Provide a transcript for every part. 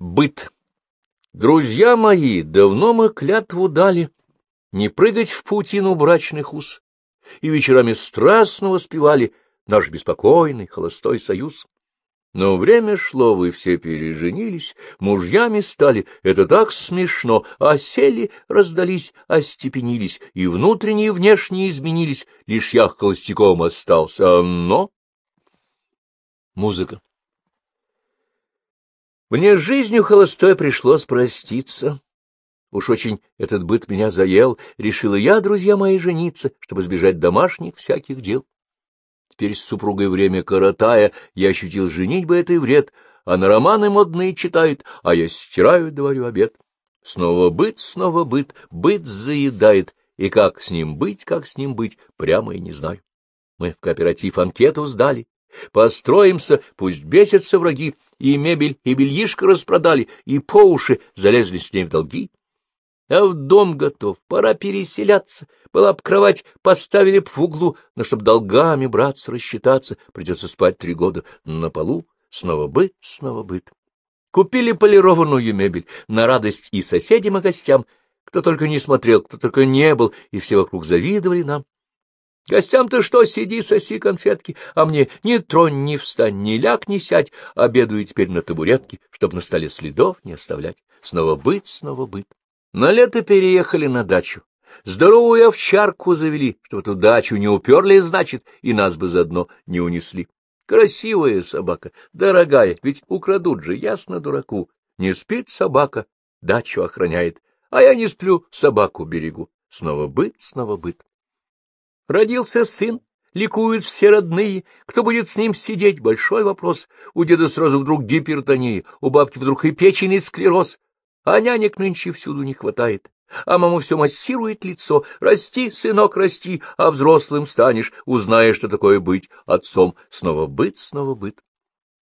Быт. Друзья мои, давно мы клятву дали не прыгать в паутину брачных уз, и вечерами страстно воспевали наш беспокойный холостой союз. Но время шло, вы все переженились, мужьями стали, это так смешно, а сели, раздались, остепенились, и внутренне и внешне изменились, лишь я холостяком остался, но... Музыка. Мне жизнью холостой пришлось проститься. Уж очень этот быт меня заел, решила я, друзья мои, жениться, чтобы избежать домашних всяких дел. Теперь с супругой время коротая, я ощутил женить бы этой вред, а на романы модные читает, а я стираю, говорю, обед. Снова быт, снова быт, быт заедает, и как с ним быть, как с ним быть, прямо и не знаю. Мы в кооператив анкету сдали, построимся, пусть бесятся враги, и мебель, и бельишко распродали, и по уши залезли с ней в долги. А в дом готов, пора переселяться. Была б кровать, поставили б в углу, но чтоб долгами браться, рассчитаться, придется спать три года на полу. Снова быт, снова быт. Купили полированную мебель на радость и соседям, и гостям. Кто только не смотрел, кто только не был, и все вокруг завидовали нам. Гостям-то что, сиди, соси конфетки, а мне ни тронь, ни встань, ни ляг, ни сядь, обедаю теперь на табуретке, чтоб на столе следов не оставлять. Снова быт, снова быт. На лето переехали на дачу. Здоровую овчарку завели, что в эту дачу не уперли, значит, и нас бы заодно не унесли. Красивая собака, дорогая, ведь украдут же, ясно дураку. Не спит собака, дачу охраняет, а я не сплю, собаку берегу. Снова быт, снова быт. Родился сын, ликуют все родные. Кто будет с ним сидеть? Большой вопрос. У деда сразу вдруг гипертония, у бабки вдруг и печень, склероз. А нянек нынче всюду не хватает. А мама все массирует лицо. Расти, сынок, расти, а взрослым станешь, узнаешь, что такое быть отцом. Снова быт, снова быт.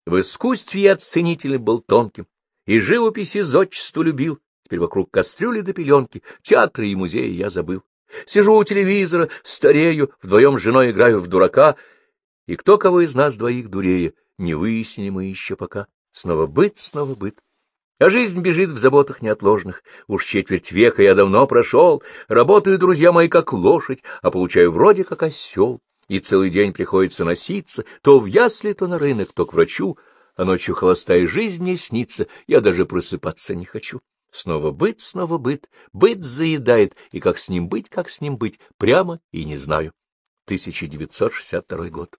В искусстве я ценителем был тонким, и живописи зодчество любил. Теперь вокруг кастрюли до пеленки, театры и музеи я забыл. Сижу у телевизора, старею, вдвоем с женой играю в дурака, и кто кого из нас двоих дурее, не выяснили мы еще пока. Снова быт, снова быт. А жизнь бежит в заботах неотложных. Уж четверть века я давно прошел. Работаю, друзья мои, как лошадь, а получаю вроде как осел. И целый день приходится носиться, то в ясли, то на рынок, то к врачу. А ночью холостая жизнь мне снится, я даже просыпаться не хочу. Снова быт, снова быт, быт заедает, и как с ним быть, как с ним быть, прямо и не знаю. 1962 год.